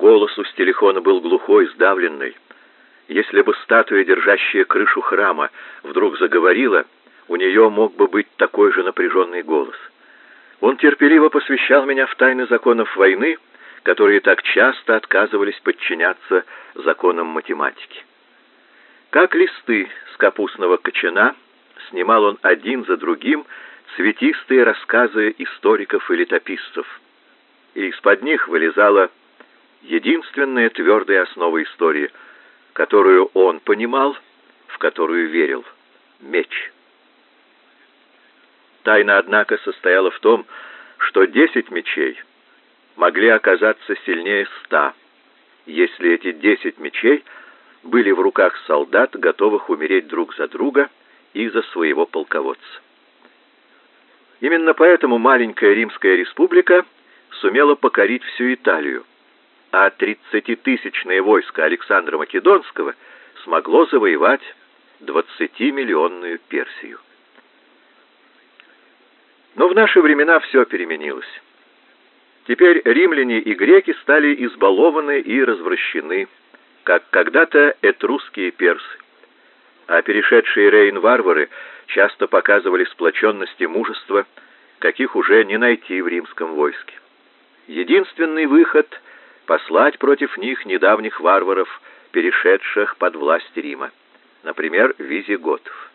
Голос у Стелихона был глухой, сдавленный. Если бы статуя, держащая крышу храма, вдруг заговорила, у нее мог бы быть такой же напряженный голос. Он терпеливо посвящал меня в тайны законов войны, которые так часто отказывались подчиняться законам математики. Как листы с капустного кочана, снимал он один за другим цветистые рассказы историков и летописцев, и из-под них вылезала единственная твердая основа истории, которую он понимал, в которую верил — меч. Тайна, однако, состояла в том, что десять мечей могли оказаться сильнее ста, если эти десять мечей были в руках солдат, готовых умереть друг за друга и за своего полководца. Именно поэтому маленькая Римская республика сумела покорить всю Италию, а тридцатитысячное войско Александра Македонского смогло завоевать двадцатимиллионную Персию. Но в наши времена все переменилось. Теперь римляне и греки стали избалованы и развращены, как когда-то этрусские персы. А перешедшие Рейн варвары часто показывали сплоченность и мужество, каких уже не найти в римском войске. Единственный выход — послать против них недавних варваров, перешедших под власть Рима, например, визиготов.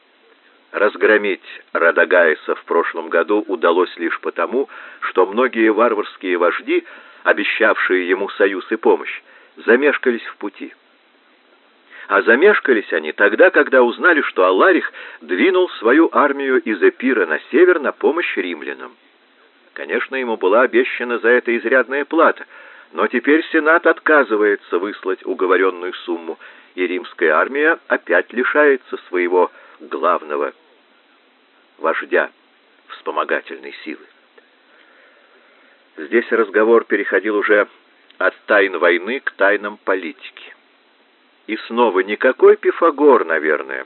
Разгромить Радагайса в прошлом году удалось лишь потому, что многие варварские вожди, обещавшие ему союз и помощь, замешкались в пути. А замешкались они тогда, когда узнали, что Аларих двинул свою армию из Эпира на север на помощь римлянам. Конечно, ему была обещана за это изрядная плата, но теперь Сенат отказывается выслать уговоренную сумму, и римская армия опять лишается своего главного вождя вспомогательной силы. Здесь разговор переходил уже от тайн войны к тайнам политики. И снова никакой Пифагор, наверное,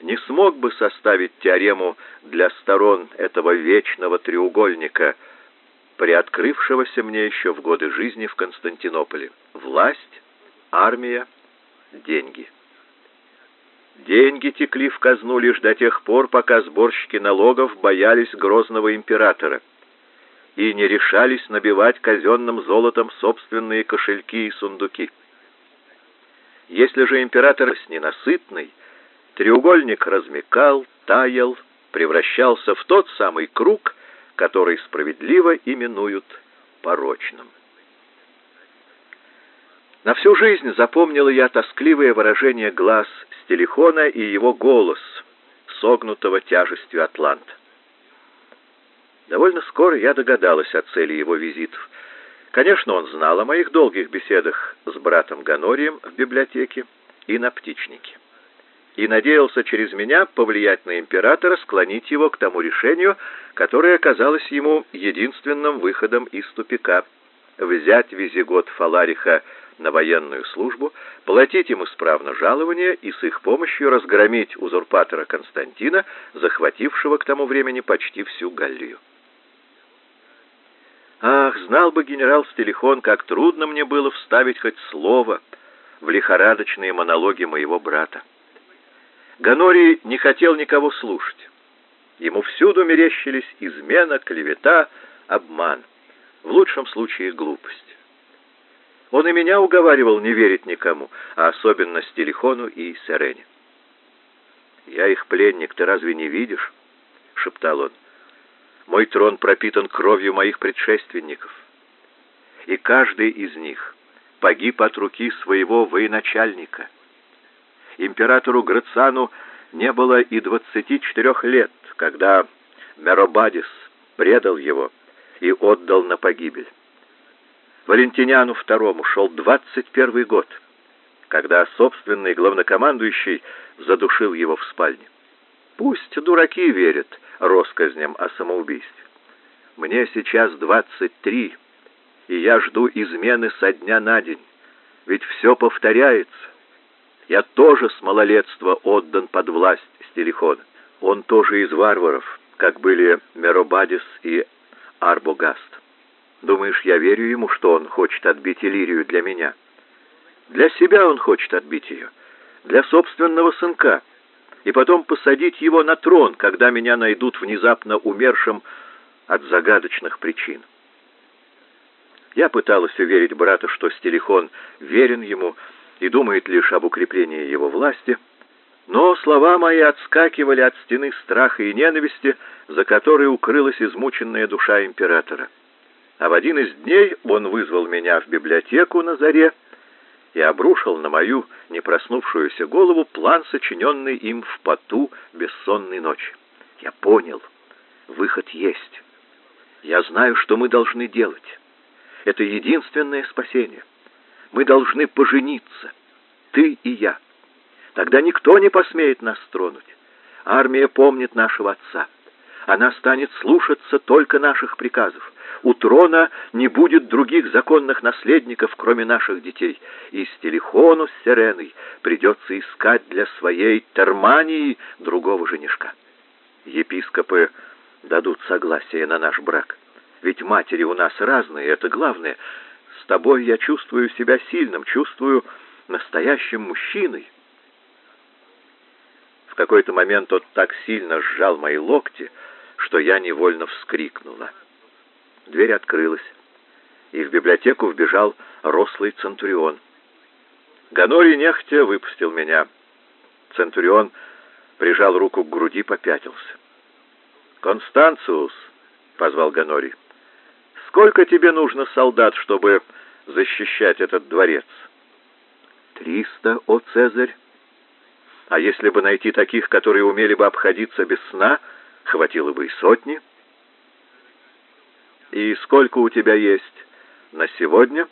не смог бы составить теорему для сторон этого вечного треугольника, приоткрывшегося мне еще в годы жизни в Константинополе. Власть, армия, деньги. Деньги текли в казну лишь до тех пор, пока сборщики налогов боялись грозного императора и не решались набивать казенным золотом собственные кошельки и сундуки. Если же император с ненасытный, треугольник размекал, таял, превращался в тот самый круг, который справедливо именуют порочным. На всю жизнь запомнила я тоскливое выражение глаз Стелихона и его голос, согнутого тяжестью Атланта. Довольно скоро я догадалась о цели его визитов. Конечно, он знал о моих долгих беседах с братом Ганорием в библиотеке и на птичнике. И надеялся через меня повлиять на императора, склонить его к тому решению, которое оказалось ему единственным выходом из тупика — взять визигот Фалариха на военную службу, платить им исправно жалование и с их помощью разгромить узурпатора Константина, захватившего к тому времени почти всю Галлию. Ах, знал бы генерал Стелихон, как трудно мне было вставить хоть слово в лихорадочные монологи моего брата. Ганорий не хотел никого слушать. Ему всюду мерещились измена, клевета, обман, в лучшем случае глупость. Он и меня уговаривал не верить никому, а особенно Стелихону и Серене. «Я их пленник, ты разве не видишь?» — шептал он. Мой трон пропитан кровью моих предшественников, и каждый из них погиб от руки своего военачальника. Императору Грациану не было и двадцати четырех лет, когда Меробадис предал его и отдал на погибель. Валентиниану II шел двадцать первый год, когда собственный главнокомандующий задушил его в спальне. Пусть дураки верят россказням о самоубийстве. Мне сейчас двадцать три, и я жду измены со дня на день. Ведь все повторяется. Я тоже с малолетства отдан под власть Стелихона. Он тоже из варваров, как были Меробадис и Арбогаст. Думаешь, я верю ему, что он хочет отбить Иллирию для меня? Для себя он хочет отбить ее, для собственного сынка, и потом посадить его на трон, когда меня найдут внезапно умершим от загадочных причин. Я пыталась уверить брата, что Стелихон верен ему и думает лишь об укреплении его власти, но слова мои отскакивали от стены страха и ненависти, за которой укрылась измученная душа императора. А в один из дней он вызвал меня в библиотеку на заре и обрушил на мою непроснувшуюся голову план, сочиненный им в поту бессонной ночи. Я понял, выход есть. Я знаю, что мы должны делать. Это единственное спасение. Мы должны пожениться, ты и я. Тогда никто не посмеет нас тронуть. Армия помнит нашего отца. Она станет слушаться только наших приказов. У трона не будет других законных наследников, кроме наших детей. И Стелихону с Сиреной придется искать для своей Термании другого женишка. Епископы дадут согласие на наш брак. Ведь матери у нас разные, это главное. Тобой я чувствую себя сильным, чувствую настоящим мужчиной. В какой-то момент тот так сильно сжал мои локти, что я невольно вскрикнула. Дверь открылась, и в библиотеку вбежал рослый центурион. Ганорий нехотя выпустил меня. Центурион прижал руку к груди, попятился. «Констанциус!» — позвал Ганорий. Сколько тебе нужно солдат, чтобы защищать этот дворец? Триста, о Цезарь. А если бы найти таких, которые умели бы обходиться без сна, хватило бы и сотни. И сколько у тебя есть на сегодня?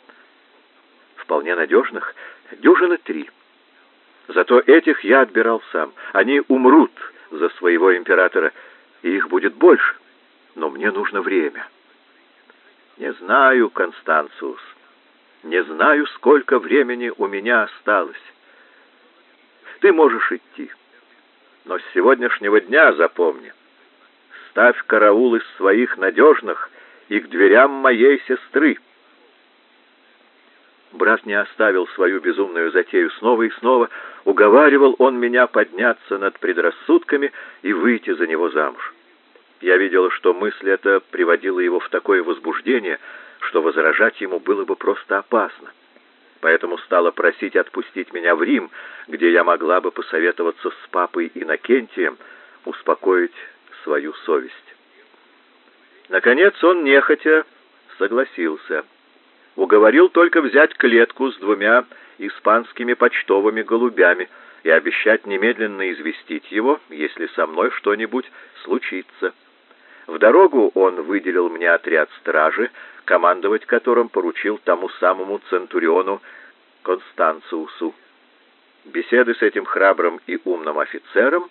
Вполне надежных. Дюжины три. Зато этих я отбирал сам. Они умрут за своего императора, и их будет больше. Но мне нужно время. Не знаю, Констанциус, не знаю, сколько времени у меня осталось. Ты можешь идти, но с сегодняшнего дня запомни, ставь караул из своих надежных и к дверям моей сестры. Брат не оставил свою безумную затею снова и снова, уговаривал он меня подняться над предрассудками и выйти за него замуж. Я видела, что мысль эта приводила его в такое возбуждение, что возражать ему было бы просто опасно. Поэтому стала просить отпустить меня в Рим, где я могла бы посоветоваться с папой Иннокентием, успокоить свою совесть. Наконец он нехотя согласился. Уговорил только взять клетку с двумя испанскими почтовыми голубями и обещать немедленно известить его, если со мной что-нибудь случится. В дорогу он выделил мне отряд стражи, командовать которым поручил тому самому центуриону Констанциусу. Беседы с этим храбрым и умным офицером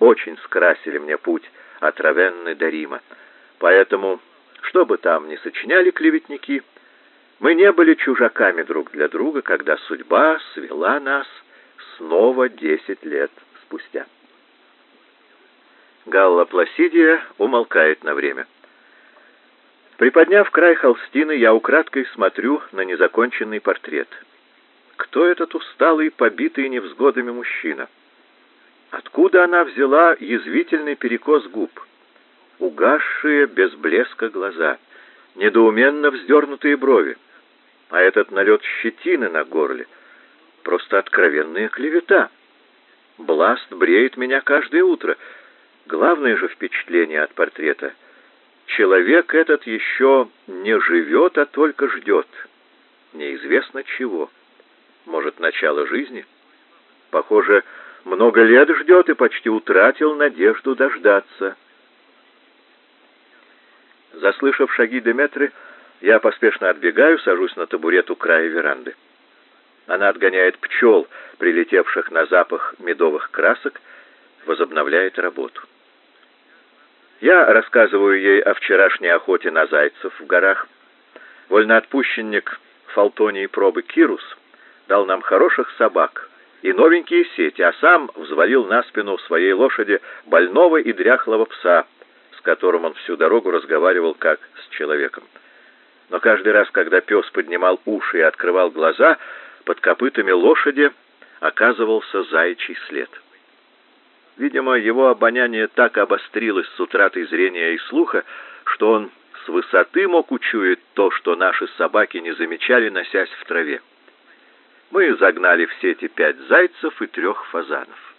очень скрасили мне путь от Равенны до Рима. Поэтому, что бы там ни сочиняли клеветники, мы не были чужаками друг для друга, когда судьба свела нас снова десять лет спустя. Галла Пласидия умолкает на время. Приподняв край холстины, я украдкой смотрю на незаконченный портрет. Кто этот усталый, побитый невзгодами мужчина? Откуда она взяла язвительный перекос губ? Угасшие без блеска глаза, недоуменно вздернутые брови, а этот налет щетины на горле — просто откровенная клевета. Бласт бреет меня каждое утро — Главное же впечатление от портрета — человек этот еще не живет, а только ждет. Неизвестно чего. Может, начало жизни? Похоже, много лет ждет и почти утратил надежду дождаться. Заслышав шаги Деметры, я поспешно отбегаю, сажусь на табурет у края веранды. Она отгоняет пчел, прилетевших на запах медовых красок, возобновляет работу. Я рассказываю ей о вчерашней охоте на зайцев в горах. Вольноотпущенник Фалтонии пробы Кирус дал нам хороших собак и новенькие сети, а сам взвалил на спину своей лошади больного и дряхлого пса, с которым он всю дорогу разговаривал как с человеком. Но каждый раз, когда пес поднимал уши и открывал глаза, под копытами лошади оказывался заячий след. Видимо, его обоняние так обострилось с утратой зрения и слуха, что он с высоты мог учуять то, что наши собаки не замечали, носясь в траве. Мы загнали в сети пять зайцев и трех фазанов.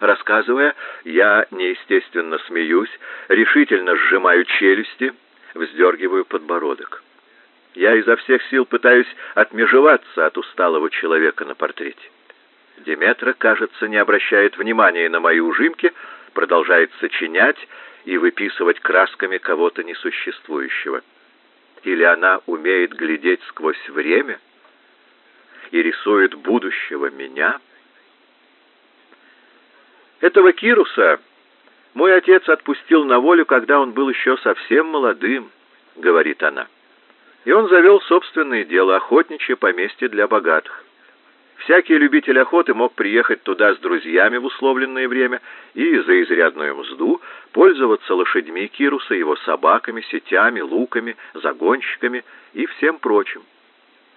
Рассказывая, я неестественно смеюсь, решительно сжимаю челюсти, вздергиваю подбородок. Я изо всех сил пытаюсь отмежеваться от усталого человека на портрете. Деметра, кажется, не обращает внимания на мои ужимки, продолжает сочинять и выписывать красками кого-то несуществующего. Или она умеет глядеть сквозь время и рисует будущего меня? Этого Кируса мой отец отпустил на волю, когда он был еще совсем молодым, говорит она. И он завел собственное дело, охотничье поместье для богатых. Всякий любитель охоты мог приехать туда с друзьями в условленное время и за изрядную мзду пользоваться лошадьми Кируса, его собаками, сетями, луками, загонщиками и всем прочим.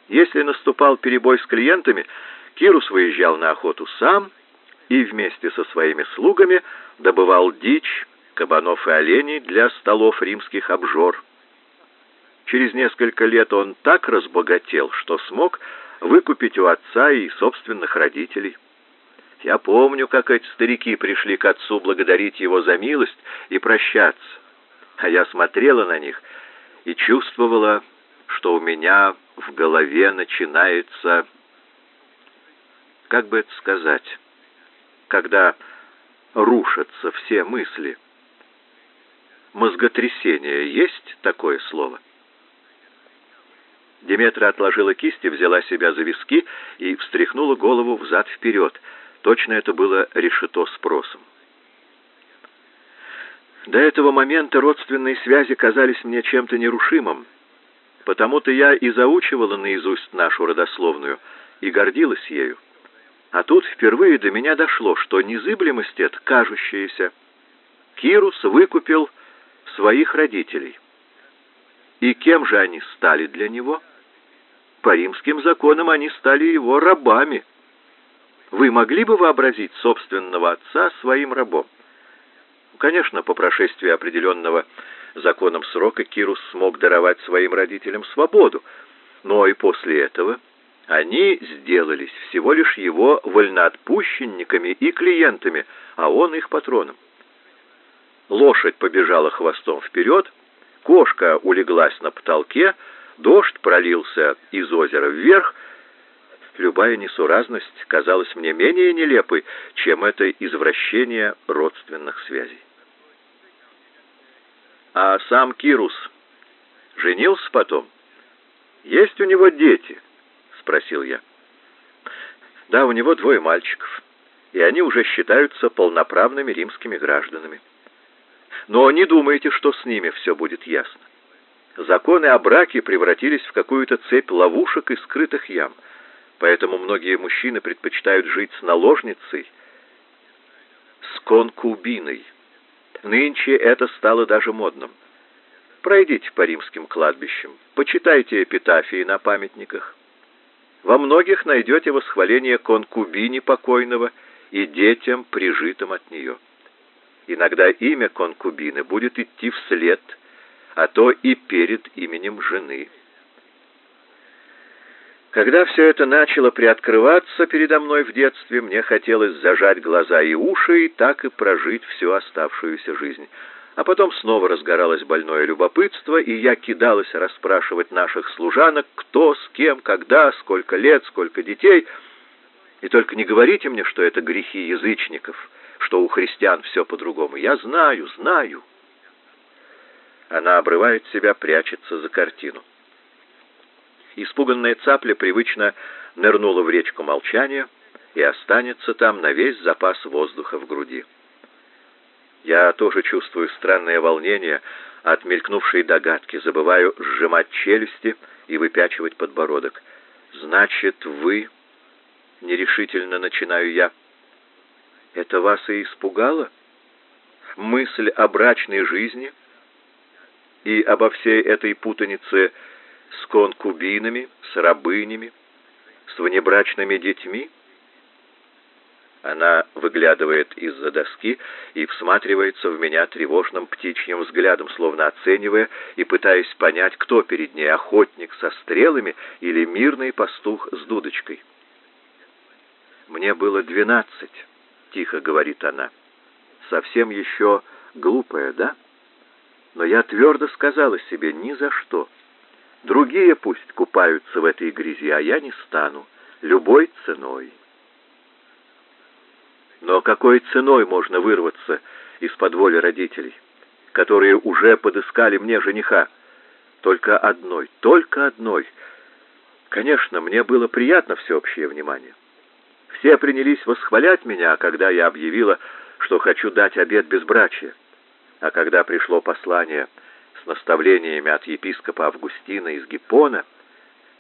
Если наступал перебой с клиентами, Кирус выезжал на охоту сам и вместе со своими слугами добывал дичь, кабанов и оленей для столов римских обжор. Через несколько лет он так разбогател, что смог выкупить у отца и собственных родителей. Я помню, как эти старики пришли к отцу благодарить его за милость и прощаться. А я смотрела на них и чувствовала, что у меня в голове начинается, как бы это сказать, когда рушатся все мысли. Мозготрясение есть такое слово? Деметра отложила кисть и взяла себя за виски и встряхнула голову взад-вперед. Точно это было решето спросом. До этого момента родственные связи казались мне чем-то нерушимым. Потому-то я и заучивала наизусть нашу родословную и гордилась ею. А тут впервые до меня дошло, что незыблемость эта, кажущаяся, Кирус выкупил своих родителей. И кем же они стали для него? — по римским законам они стали его рабами. Вы могли бы вообразить собственного отца своим рабом? Конечно, по прошествии определенного законом срока Кирус смог даровать своим родителям свободу, но и после этого они сделались всего лишь его вольноотпущенниками и клиентами, а он их патроном. Лошадь побежала хвостом вперед, кошка улеглась на потолке, Дождь пролился из озера вверх. Любая несуразность казалась мне менее нелепой, чем это извращение родственных связей. А сам Кирус женился потом? Есть у него дети? спросил я. Да, у него двое мальчиков, и они уже считаются полноправными римскими гражданами. Но не думайте, что с ними все будет ясно. Законы о браке превратились в какую-то цепь ловушек и скрытых ям. Поэтому многие мужчины предпочитают жить с наложницей, с конкубиной. Нынче это стало даже модным. Пройдите по римским кладбищам, почитайте эпитафии на памятниках. Во многих найдете восхваление конкубине покойного и детям, прижитым от нее. Иногда имя конкубины будет идти вслед – а то и перед именем жены. Когда все это начало приоткрываться передо мной в детстве, мне хотелось зажать глаза и уши и так и прожить всю оставшуюся жизнь. А потом снова разгоралось больное любопытство, и я кидалась расспрашивать наших служанок, кто, с кем, когда, сколько лет, сколько детей. И только не говорите мне, что это грехи язычников, что у христиан все по-другому. Я знаю, знаю. Она обрывает себя, прячется за картину. Испуганная цапля привычно нырнула в речку молчания и останется там на весь запас воздуха в груди. Я тоже чувствую странное волнение от мелькнувшей догадки, забываю сжимать челюсти и выпячивать подбородок. «Значит, вы...» — нерешительно начинаю я. «Это вас и испугало? Мысль о брачной жизни — и обо всей этой путанице с конкубинами, с рабынями, с внебрачными детьми? Она выглядывает из-за доски и всматривается в меня тревожным птичьим взглядом, словно оценивая и пытаясь понять, кто перед ней, охотник со стрелами или мирный пастух с дудочкой. «Мне было двенадцать», — тихо говорит она. «Совсем еще глупая, да? Но я твердо сказала себе ни за что. Другие пусть купаются в этой грязи, а я не стану, любой ценой». Но какой ценой можно вырваться из-под воли родителей, которые уже подыскали мне жениха? Только одной, только одной. Конечно, мне было приятно всеобщее внимание. Все принялись восхвалять меня, когда я объявила, что хочу дать обет безбрачия. А когда пришло послание с наставлениями от епископа Августина из Гиппона,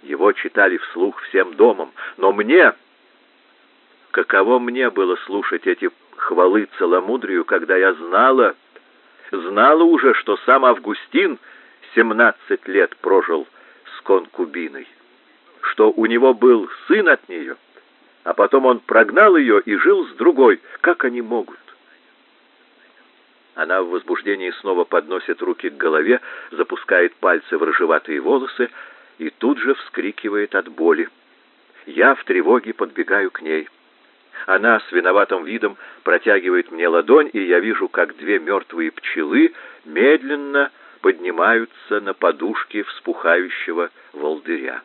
его читали вслух всем домом, но мне Каково мне было слушать эти хвалы целомудрию, когда я знала, знала уже, что сам Августин семнадцать лет прожил с конкубиной, что у него был сын от нее, а потом он прогнал ее и жил с другой. Как они могут? Она в возбуждении снова подносит руки к голове, запускает пальцы в рыжеватые волосы и тут же вскрикивает от боли. Я в тревоге подбегаю к ней. Она с виноватым видом протягивает мне ладонь, и я вижу, как две мертвые пчелы медленно поднимаются на подушке вспухающего волдыря.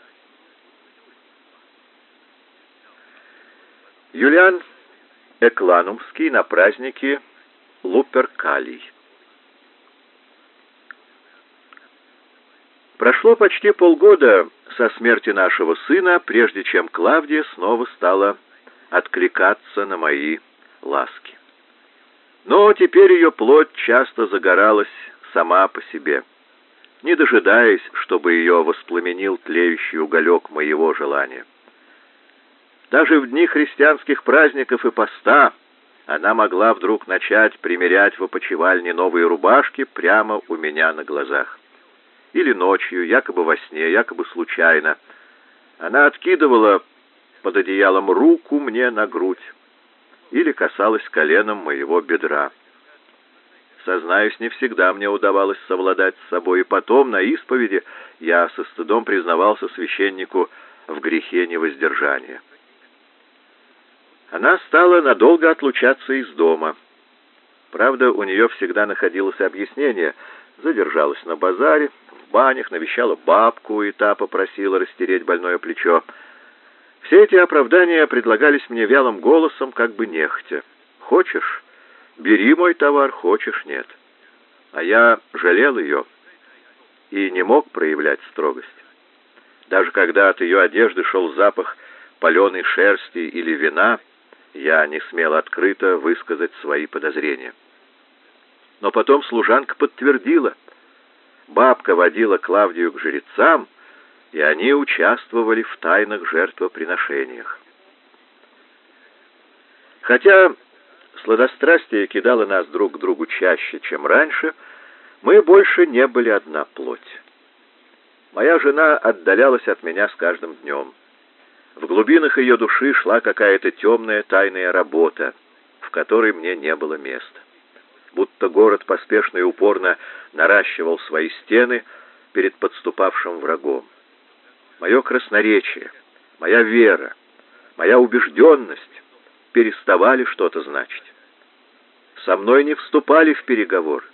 Юлиан Экланумский на празднике Луперкалий. Прошло почти полгода со смерти нашего сына, прежде чем Клавдия снова стала откликаться на мои ласки. Но теперь ее плоть часто загоралась сама по себе, не дожидаясь, чтобы ее воспламенил тлеющий уголек моего желания. Даже в дни христианских праздников и поста она могла вдруг начать примерять в опочивальне новые рубашки прямо у меня на глазах. Или ночью, якобы во сне, якобы случайно. Она откидывала под одеялом руку мне на грудь или касалась коленом моего бедра. Сознаюсь, не всегда мне удавалось совладать с собой, и потом на исповеди я со стыдом признавался священнику в грехе невоздержания. Она стала надолго отлучаться из дома. Правда, у нее всегда находилось объяснение. Задержалась на базаре, в банях, навещала бабку, и та попросила растереть больное плечо. Все эти оправдания предлагались мне вялым голосом, как бы нехотя. Хочешь — бери мой товар, хочешь — нет. А я жалел ее и не мог проявлять строгость. Даже когда от ее одежды шел запах паленой шерсти или вина, я не смел открыто высказать свои подозрения. Но потом служанка подтвердила. Бабка водила Клавдию к жрецам, и они участвовали в тайных жертвоприношениях. Хотя сладострастие кидало нас друг к другу чаще, чем раньше, мы больше не были одна плоть. Моя жена отдалялась от меня с каждым днем. В глубинах ее души шла какая-то темная тайная работа, в которой мне не было места. Будто город поспешно и упорно наращивал свои стены перед подступавшим врагом мое красноречие, моя вера, моя убежденность переставали что-то значить. Со мной не вступали в переговор.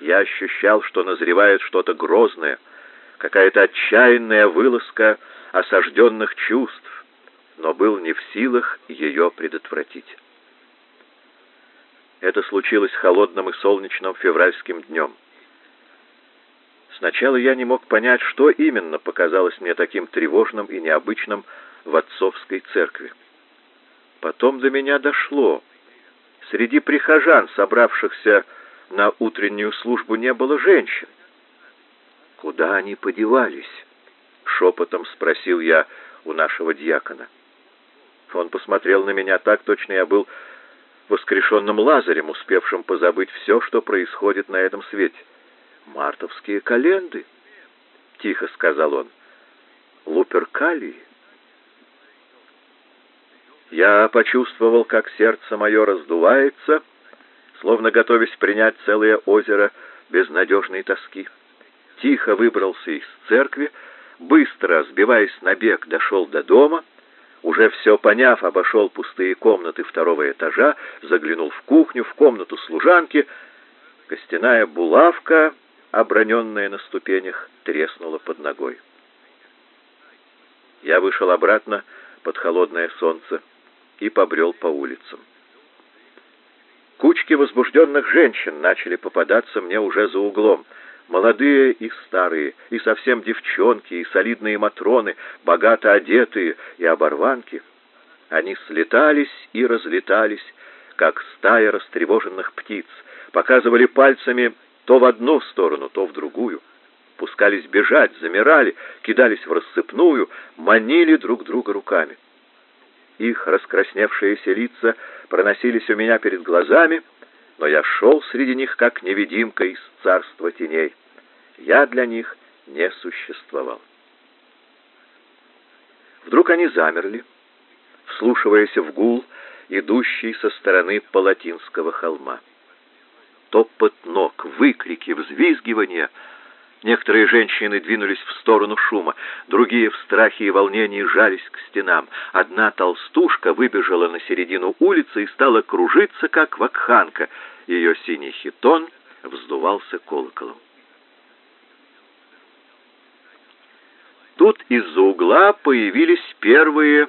Я ощущал, что назревает что-то грозное, какая-то отчаянная вылазка осажденных чувств, но был не в силах ее предотвратить. Это случилось холодным и солнечным февральским днем. Сначала я не мог понять, что именно показалось мне таким тревожным и необычным в отцовской церкви. Потом до меня дошло. Среди прихожан, собравшихся на утреннюю службу, не было женщин. «Куда они подевались?» — шепотом спросил я у нашего дьякона. Он посмотрел на меня так, точно я был воскрешенным Лазарем, успевшим позабыть все, что происходит на этом свете. «Мартовские календы», — тихо сказал он. «Луперкалии». Я почувствовал, как сердце мое раздувается, словно готовясь принять целое озеро безнадежной тоски. Тихо выбрался из церкви, быстро, сбиваясь на бег, дошел до дома, уже все поняв, обошел пустые комнаты второго этажа, заглянул в кухню, в комнату служанки. Костяная булавка, оброненная на ступенях, треснула под ногой. Я вышел обратно под холодное солнце и побрел по улицам. Кучки возбужденных женщин начали попадаться мне уже за углом. Молодые и старые, и совсем девчонки, и солидные матроны, богато одетые и оборванки. Они слетались и разлетались, как стая растревоженных птиц, показывали пальцами то в одну сторону, то в другую. Пускались бежать, замирали, кидались в рассыпную, манили друг друга руками. Их раскрасневшиеся лица проносились у меня перед глазами, но я шел среди них, как невидимка из царства теней. Я для них не существовал. Вдруг они замерли, вслушиваясь в гул, идущий со стороны Палатинского холма. Топот ног, выкрики, взвизгивания — Некоторые женщины двинулись в сторону шума, другие в страхе и волнении жались к стенам. Одна толстушка выбежала на середину улицы и стала кружиться, как вакханка. Ее синий хитон вздувался колоколом. Тут из-за угла появились первые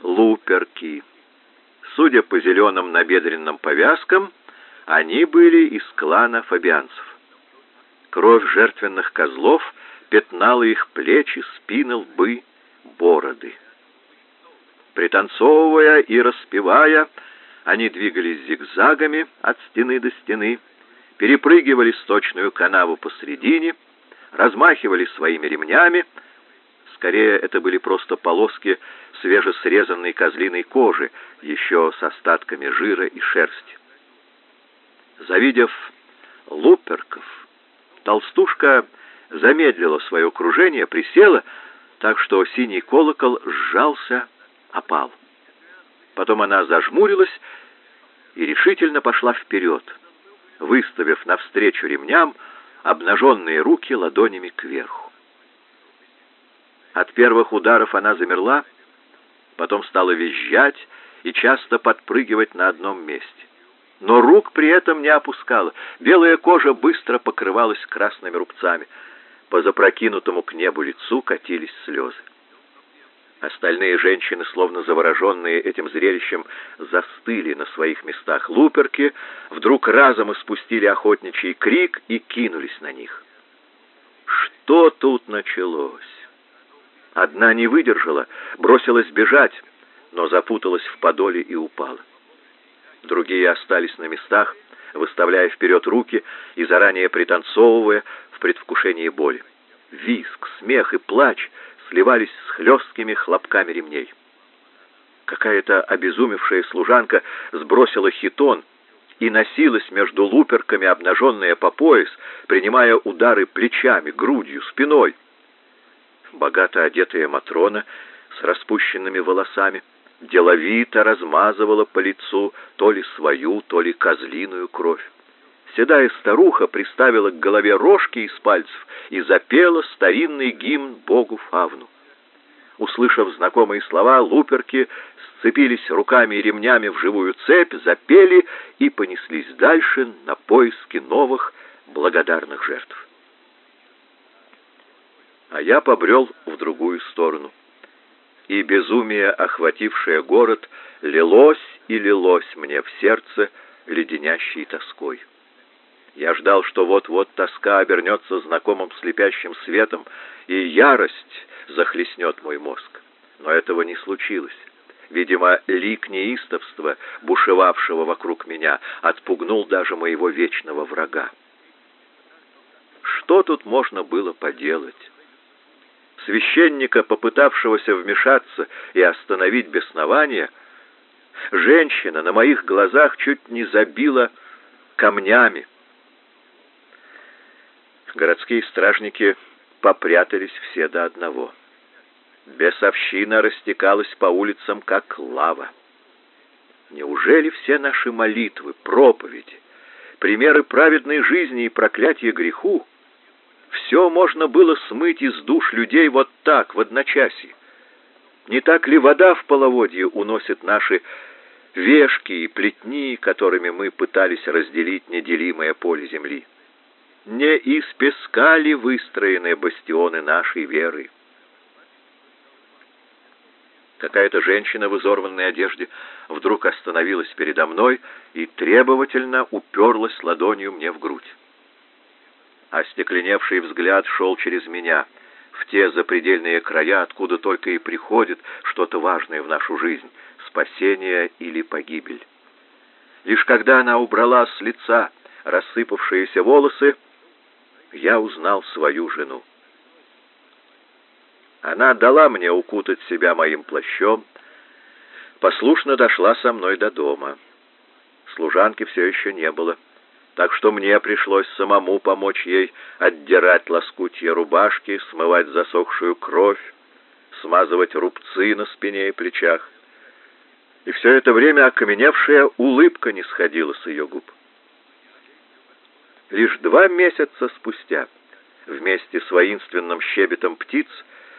луперки. Судя по зеленым набедренным повязкам, они были из клана фабианцев. Кровь жертвенных козлов пятнала их плечи, спины, лбы, бороды. Пританцовывая и распевая, они двигались зигзагами от стены до стены, перепрыгивали сточную канаву посредине, размахивали своими ремнями. Скорее, это были просто полоски свежесрезанной козлиной кожи, еще с остатками жира и шерсти. Завидев луперков, Толстушка замедлила свое кружение, присела, так что синий колокол сжался, опал. Потом она зажмурилась и решительно пошла вперед, выставив навстречу ремням обнаженные руки ладонями кверху. От первых ударов она замерла, потом стала визжать и часто подпрыгивать на одном месте но рук при этом не опускала. Белая кожа быстро покрывалась красными рубцами. По запрокинутому к небу лицу катились слезы. Остальные женщины, словно завороженные этим зрелищем, застыли на своих местах. Луперки вдруг разом испустили охотничий крик и кинулись на них. Что тут началось? Одна не выдержала, бросилась бежать, но запуталась в подоле и упала. Другие остались на местах, выставляя вперед руки и заранее пританцовывая в предвкушении боли. Виск, смех и плач сливались с хлесткими хлопками ремней. Какая-то обезумевшая служанка сбросила хитон и носилась между луперками, обнаженная по пояс, принимая удары плечами, грудью, спиной. Богато одетая Матрона с распущенными волосами деловито размазывала по лицу то ли свою, то ли козлиную кровь. Седая старуха приставила к голове рожки из пальцев и запела старинный гимн богу Фавну. Услышав знакомые слова, луперки сцепились руками и ремнями в живую цепь, запели и понеслись дальше на поиски новых благодарных жертв. А я побрел в другую сторону и безумие, охватившее город, лилось и лилось мне в сердце леденящей тоской. Я ждал, что вот-вот тоска обернется знакомым слепящим светом, и ярость захлестнет мой мозг. Но этого не случилось. Видимо, лик неистовства, бушевавшего вокруг меня, отпугнул даже моего вечного врага. Что тут можно было поделать? Священника, попытавшегося вмешаться и остановить беснование, женщина на моих глазах чуть не забила камнями. Городские стражники попрятались все до одного. Бесовщина растекалась по улицам, как лава. Неужели все наши молитвы, проповеди, примеры праведной жизни и проклятия греху, все можно было смыть из душ людей вот так, в одночасье? Не так ли вода в половодье уносит наши вешки и плетни, которыми мы пытались разделить неделимое поле земли? Не из песка ли выстроены бастионы нашей веры? Какая-то женщина в изорванной одежде вдруг остановилась передо мной и требовательно уперлась ладонью мне в грудь. Остекленевший взгляд шел через меня в те запредельные края, откуда только и приходит что-то важное в нашу жизнь — спасение или погибель. Лишь когда она убрала с лица рассыпавшиеся волосы, я узнал свою жену. Она дала мне укутать себя моим плащом, послушно дошла со мной до дома. Служанки все еще не было, так что мне пришлось самому помочь ей отдирать лоскутья рубашки, смывать засохшую кровь, смазывать рубцы на спине и плечах. И все это время окаменевшая улыбка не сходила с ее губ. Лишь два месяца спустя, вместе с воинственным щебетом птиц,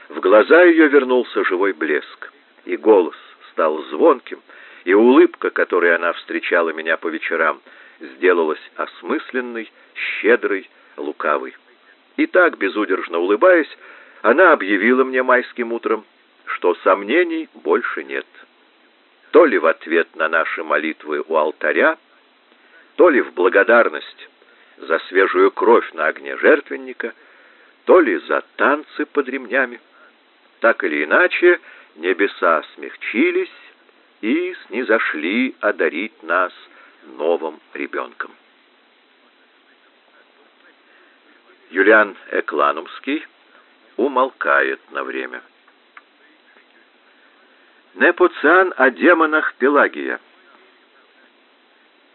в глаза ее вернулся живой блеск, и голос стал звонким, и улыбка, которой она встречала меня по вечерам, сделалась осмысленной, щедрой, лукавой. И так, безудержно улыбаясь, она объявила мне майским утром, что сомнений больше нет. То ли в ответ на наши молитвы у алтаря, то ли в благодарность за свежую кровь на огне жертвенника, то ли за танцы под ремнями. Так или иначе, небеса смягчились и снизошли одарить нас новым ребенком. Юлиан Экланумский умолкает на время. Непоциан о демонах Пелагия.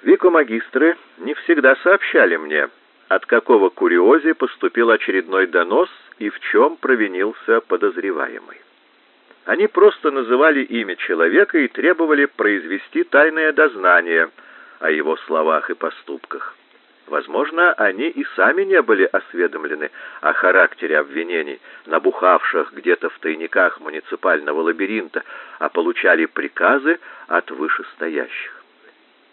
Викомагистры не всегда сообщали мне, от какого куриози поступил очередной донос и в чем провинился подозреваемый. Они просто называли имя человека и требовали произвести тайное дознание о его словах и поступках. Возможно, они и сами не были осведомлены о характере обвинений, набухавших где-то в тайниках муниципального лабиринта, а получали приказы от вышестоящих.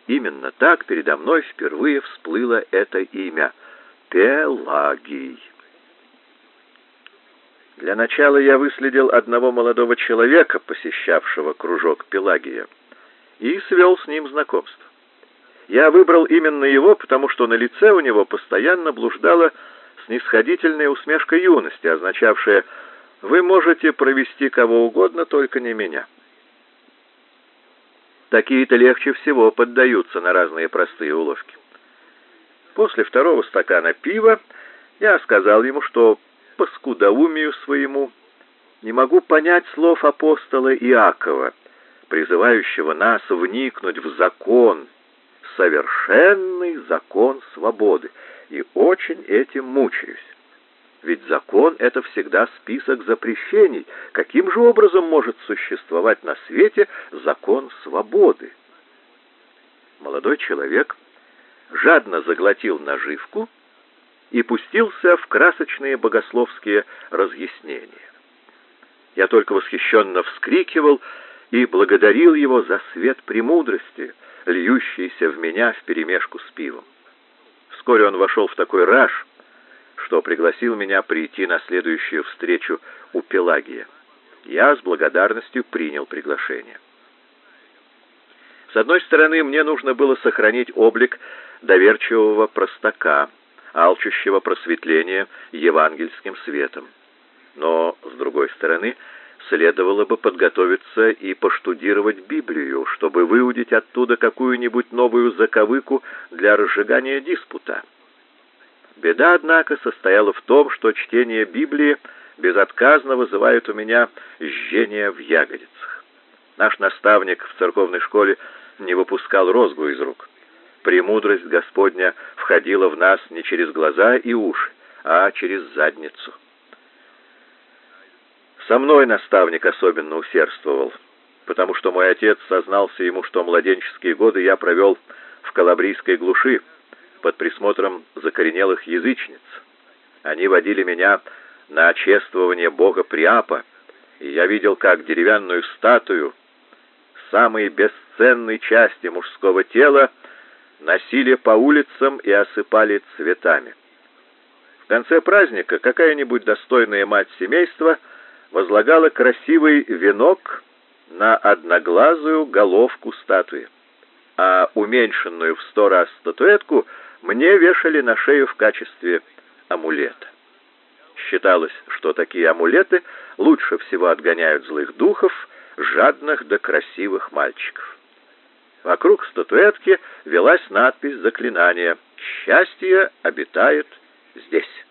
Именно так передо мной впервые всплыло это имя — Пелагий. Для начала я выследил одного молодого человека, посещавшего кружок Пелагия, и свел с ним знакомство. Я выбрал именно его, потому что на лице у него постоянно блуждала снисходительная усмешка юности, означавшая «Вы можете провести кого угодно, только не меня». Такие-то легче всего поддаются на разные простые уловки. После второго стакана пива я сказал ему, что по скудоумию своему не могу понять слов апостола Иакова, призывающего нас вникнуть в закон, совершенный закон свободы, и очень этим мучаюсь. Ведь закон — это всегда список запрещений. Каким же образом может существовать на свете закон свободы? Молодой человек жадно заглотил наживку и пустился в красочные богословские разъяснения. Я только восхищенно вскрикивал и благодарил его за свет премудрости, льющийся в меня вперемешку с пивом. Вскоре он вошел в такой раж, что пригласил меня прийти на следующую встречу у Пелагия. Я с благодарностью принял приглашение. С одной стороны, мне нужно было сохранить облик доверчивого простака, алчущего просветления евангельским светом. Но, с другой стороны, следовало бы подготовиться и поштудировать Библию, чтобы выудить оттуда какую-нибудь новую заковыку для разжигания диспута. Беда, однако, состояла в том, что чтение Библии безотказно вызывает у меня жжение в ягодицах. Наш наставник в церковной школе не выпускал розгу из рук. Премудрость Господня входила в нас не через глаза и уши, а через задницу. Со мной наставник особенно усердствовал, потому что мой отец сознался ему, что младенческие годы я провел в калабрийской глуши под присмотром закоренелых язычниц. Они водили меня на чествование бога Приапа, и я видел, как деревянную статую, самой бесценной части мужского тела, носили по улицам и осыпали цветами. В конце праздника какая-нибудь достойная мать семейства возлагала красивый венок на одноглазую головку статуи, а уменьшенную в сто раз статуэтку мне вешали на шею в качестве амулета. Считалось, что такие амулеты лучше всего отгоняют злых духов, жадных до красивых мальчиков. Вокруг статуэтки велась надпись заклинания «Счастье обитает здесь».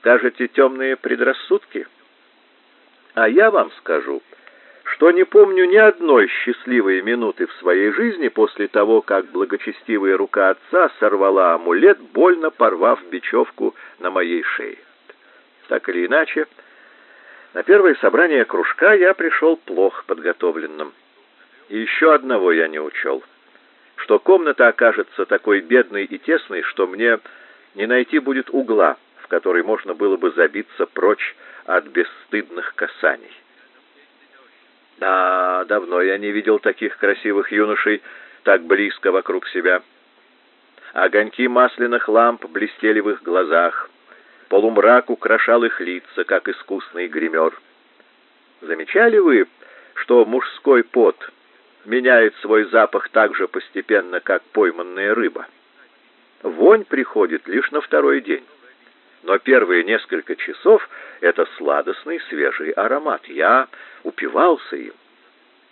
Скажете темные предрассудки? А я вам скажу, что не помню ни одной счастливой минуты в своей жизни после того, как благочестивая рука отца сорвала амулет, больно порвав бечевку на моей шее. Так или иначе, на первое собрание кружка я пришел плохо подготовленным. И еще одного я не учел, что комната окажется такой бедной и тесной, что мне не найти будет угла, в который можно было бы забиться прочь от бесстыдных касаний. Да, давно я не видел таких красивых юношей так близко вокруг себя. Огоньки масляных ламп блестели в их глазах. Полумрак украшал их лица, как искусный гример. Замечали вы, что мужской пот меняет свой запах так же постепенно, как пойманная рыба. Вонь приходит лишь на второй день. Но первые несколько часов — это сладостный свежий аромат. Я упивался им.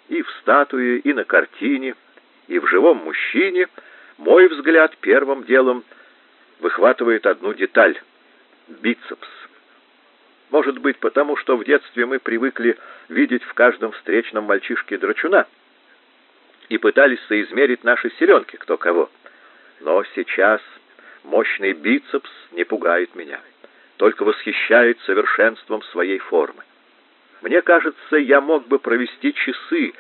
И в статуе, и на картине, и в живом мужчине мой взгляд первым делом выхватывает одну деталь — бицепс. Может быть, потому что в детстве мы привыкли видеть в каждом встречном мальчишке драчуна — и пытались соизмерить наши селенки, кто кого. Но сейчас мощный бицепс не пугает меня, только восхищает совершенством своей формы. Мне кажется, я мог бы провести часы,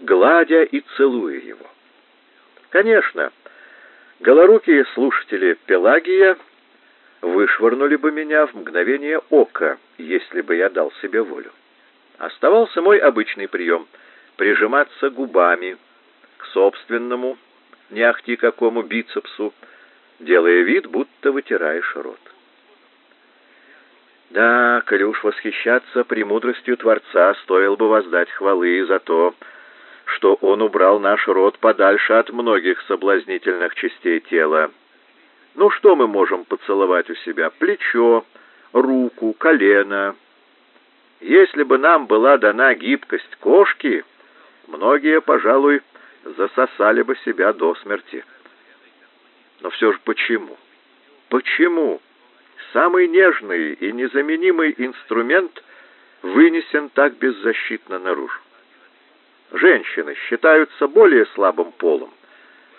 гладя и целуя его. Конечно, голорукие слушатели Пелагия вышвырнули бы меня в мгновение ока, если бы я дал себе волю. Оставался мой обычный прием — прижиматься губами к собственному, не ахти какому бицепсу, делая вид, будто вытираешь рот. Да, коли восхищаться премудростью Творца, стоило бы воздать хвалы за то, что Он убрал наш род подальше от многих соблазнительных частей тела. Ну что мы можем поцеловать у себя? Плечо, руку, колено. Если бы нам была дана гибкость кошки, многие, пожалуй, засосали бы себя до смерти. Но все же почему? Почему самый нежный и незаменимый инструмент вынесен так беззащитно наружу? Женщины считаются более слабым полом,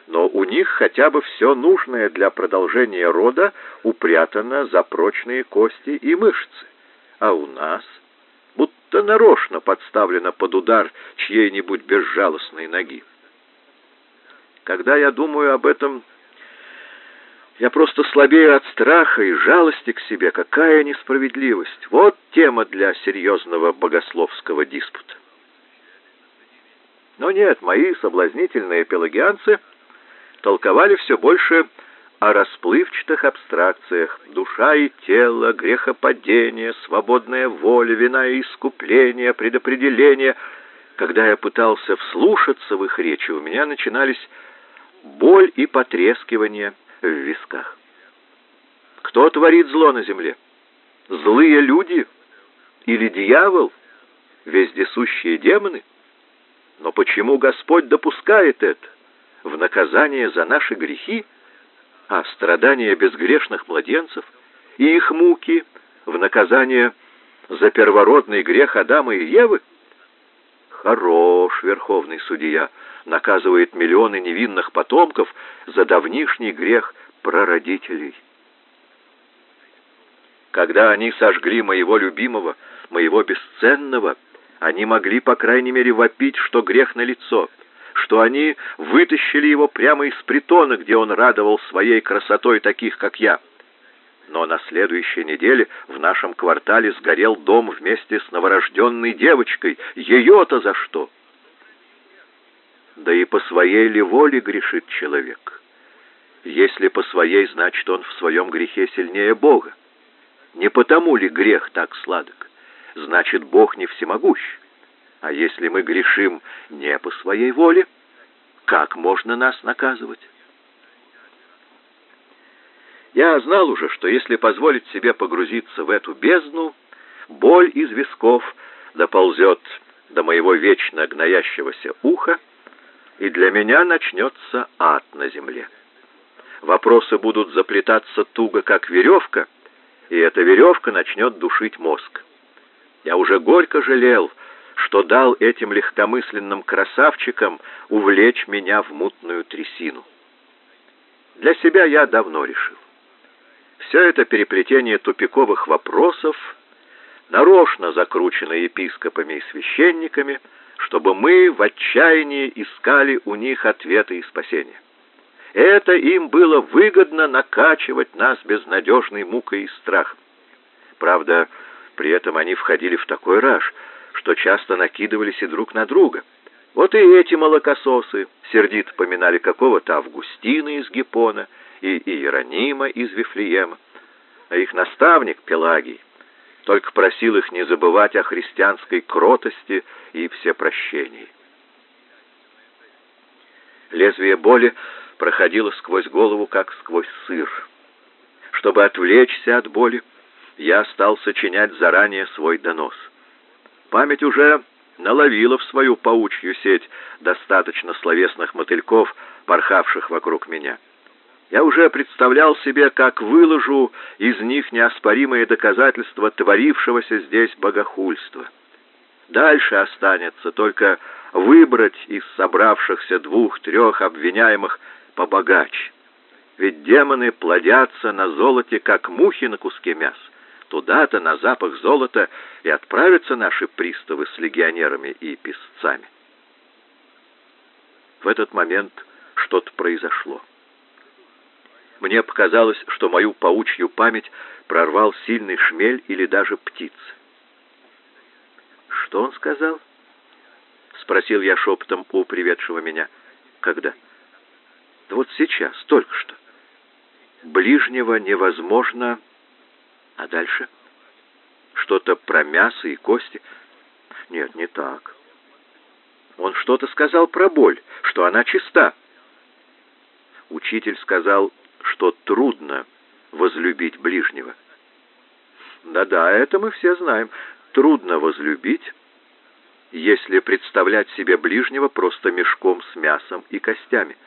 но у них хотя бы все нужное для продолжения рода упрятано за прочные кости и мышцы, а у нас будто нарочно подставлено под удар чьей-нибудь безжалостной ноги. Когда я думаю об этом, я просто слабею от страха и жалости к себе. Какая несправедливость! Вот тема для серьезного богословского диспута. Но нет, мои соблазнительные пелагианцы толковали все больше о расплывчатых абстракциях. Душа и тело, грехопадение, свободная воля, вина и искупление, предопределение. Когда я пытался вслушаться в их речи, у меня начинались боль и потрескивание в висках. Кто творит зло на земле? Злые люди или дьявол? Вездесущие демоны? Но почему Господь допускает это? В наказание за наши грехи? А страдания безгрешных младенцев и их муки в наказание за первородный грех Адама и Евы? Хорош, верховный судья, наказывает миллионы невинных потомков за давнишний грех прародителей. Когда они сожгли моего любимого, моего бесценного, они могли, по крайней мере, вопить, что грех на лицо, что они вытащили его прямо из притона, где он радовал своей красотой таких, как я. Но на следующей неделе в нашем квартале сгорел дом вместе с новорожденной девочкой. Ее-то за что? Да и по своей ли воле грешит человек? Если по своей, значит, он в своем грехе сильнее Бога. Не потому ли грех так сладок? Значит, Бог не всемогущ. А если мы грешим не по своей воле, как можно нас наказывать? Я знал уже, что если позволить себе погрузиться в эту бездну, боль из висков доползет до моего вечно гноящегося уха, и для меня начнется ад на земле. Вопросы будут заплетаться туго, как веревка, и эта веревка начнет душить мозг. Я уже горько жалел, что дал этим легкомысленным красавчикам увлечь меня в мутную трясину. Для себя я давно решил. Все это переплетение тупиковых вопросов, нарочно закручено епископами и священниками, чтобы мы в отчаянии искали у них ответы и спасения. Это им было выгодно накачивать нас безнадежной мукой и страхом. Правда, при этом они входили в такой раж, что часто накидывались и друг на друга. Вот и эти молокососы сердито поминали какого-то Августина из Гиппона и Иеронима из Вифлеема, а их наставник Пелагий только просил их не забывать о христианской кротости и всепрощении. Лезвие боли проходило сквозь голову, как сквозь сыр. Чтобы отвлечься от боли, я стал сочинять заранее свой донос. Память уже наловила в свою паучью сеть достаточно словесных мотыльков, порхавших вокруг меня. Я уже представлял себе, как выложу из них неоспоримые доказательства творившегося здесь богохульства. Дальше останется только выбрать из собравшихся двух-трех обвиняемых побогаче. Ведь демоны плодятся на золоте, как мухи на куске мяса. Туда-то, на запах золота, и отправятся наши приставы с легионерами и песцами. В этот момент что-то произошло. Мне показалось, что мою паучью память прорвал сильный шмель или даже птица. «Что он сказал?» — спросил я шепотом у приведшего меня. «Когда?» «Да вот сейчас, только что. Ближнего невозможно...» А дальше? Что-то про мясо и кости? Нет, не так. Он что-то сказал про боль, что она чиста. Учитель сказал что трудно возлюбить ближнего. Да-да, это мы все знаем. Трудно возлюбить, если представлять себе ближнего просто мешком с мясом и костями.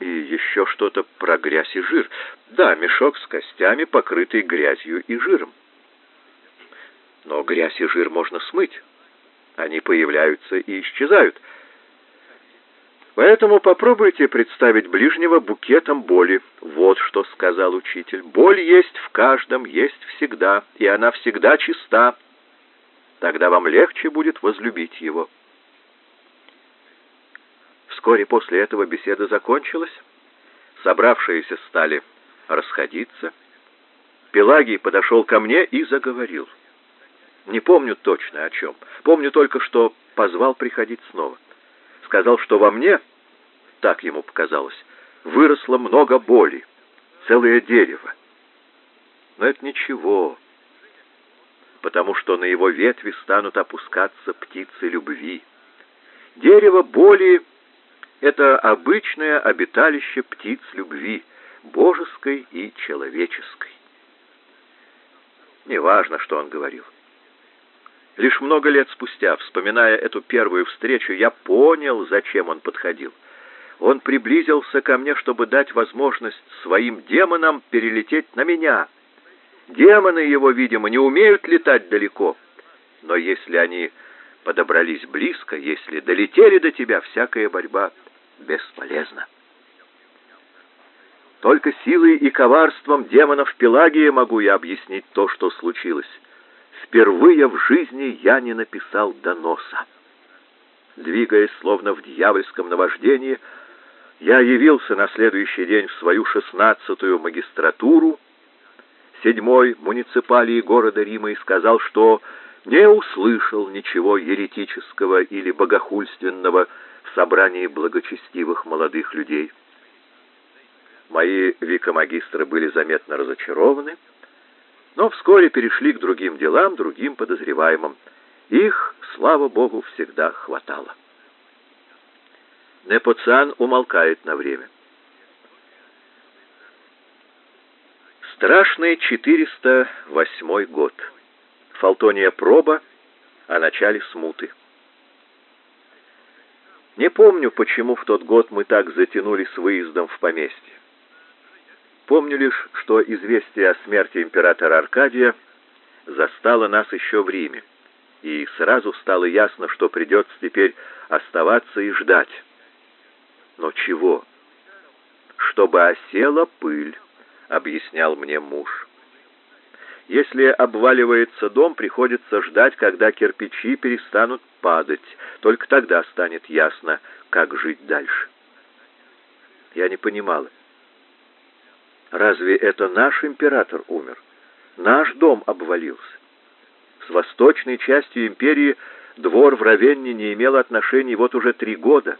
И еще что-то про грязь и жир. Да, мешок с костями, покрытый грязью и жиром. Но грязь и жир можно смыть. Они появляются и исчезают. Поэтому попробуйте представить ближнего букетом боли. Вот что сказал учитель. Боль есть в каждом, есть всегда, и она всегда чиста. Тогда вам легче будет возлюбить его. Вскоре после этого беседа закончилась. Собравшиеся стали расходиться. Пелагий подошел ко мне и заговорил. Не помню точно о чем. Помню только, что позвал приходить снова. Сказал, что во мне так ему показалось, выросло много боли, целое дерево. Но это ничего, потому что на его ветви станут опускаться птицы любви. Дерево боли — это обычное обиталище птиц любви, божеской и человеческой. Неважно, что он говорил. Лишь много лет спустя, вспоминая эту первую встречу, я понял, зачем он подходил — он приблизился ко мне, чтобы дать возможность своим демонам перелететь на меня. Демоны его, видимо, не умеют летать далеко, но если они подобрались близко, если долетели до тебя, всякая борьба бесполезна. Только силой и коварством демонов Пелагия могу я объяснить то, что случилось. Впервые в жизни я не написал доноса. Двигаясь словно в дьявольском наваждении, я явился на следующий день в свою шестнадцатую магистратуру, седьмой муниципалии города Рима и сказал, что не услышал ничего еретического или богохульственного в собрании благочестивых молодых людей. Мои викомагистры были заметно разочарованы, но вскоре перешли к другим делам, другим подозреваемым. Их, слава Богу, всегда хватало. Непоциан умолкает на время. Страшный 408 год. Фалтония проба о начале смуты. Не помню, почему в тот год мы так затянули с выездом в поместье. Помню лишь, что известие о смерти императора Аркадия застало нас еще в Риме, и сразу стало ясно, что придется теперь оставаться и ждать. Но чего? Чтобы осела пыль, объяснял мне муж. Если обваливается дом, приходится ждать, когда кирпичи перестанут падать. Только тогда станет ясно, как жить дальше. Я не понимала. Разве это наш император умер? Наш дом обвалился. С восточной частью империи двор в Равенне не имел отношений вот уже три года.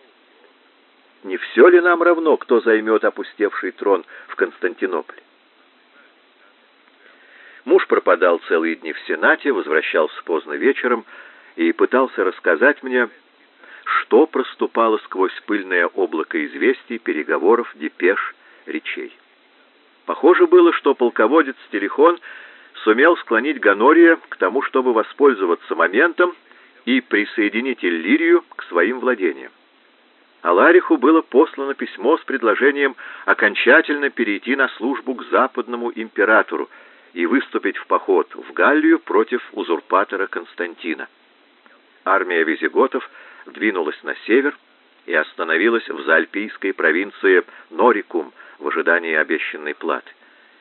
Не все ли нам равно, кто займет опустевший трон в Константинополе? Муж пропадал целые дни в Сенате, возвращался поздно вечером и пытался рассказать мне, что проступало сквозь пыльное облако известий, переговоров, депеш, речей. Похоже было, что полководец Телехон сумел склонить Ганория к тому, чтобы воспользоваться моментом и присоединить Иллирию к своим владениям. Алариху было послано письмо с предложением окончательно перейти на службу к западному императору и выступить в поход в Галлию против узурпатора Константина. Армия визиготов двинулась на север и остановилась в заальпийской провинции Норикум, в ожидании обещанной платы.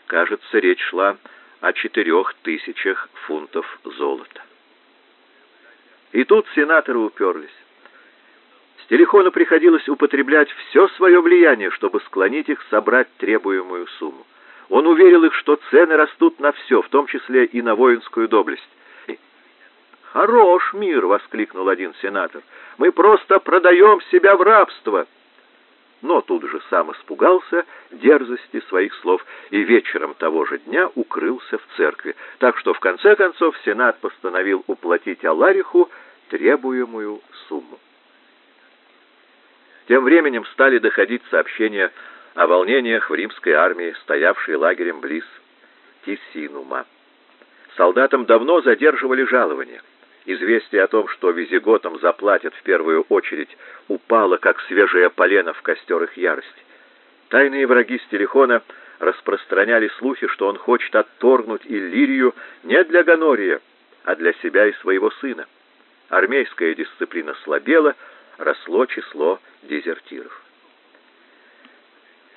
Кажется, речь шла о четырех тысячах фунтов золота. И тут сенаторы уперлись. Стелихону приходилось употреблять все свое влияние, чтобы склонить их собрать требуемую сумму. Он уверил их, что цены растут на все, в том числе и на воинскую доблесть. «Хорош мир!» — воскликнул один сенатор. «Мы просто продаем себя в рабство!» но тут же сам испугался дерзости своих слов и вечером того же дня укрылся в церкви, так что в конце концов Сенат постановил уплатить Алариху требуемую сумму. Тем временем стали доходить сообщения о волнениях в римской армии, стоявшей лагерем близ Тисинума. Солдатам давно задерживали жалования. Известие о том, что визиготам заплатят в первую очередь, упало, как свежее полено в костер их ярости. Тайные враги Стелихона распространяли слухи, что он хочет отторгнуть Иллирию не для Ганория, а для себя и своего сына. Армейская дисциплина слабела, росло число дезертиров.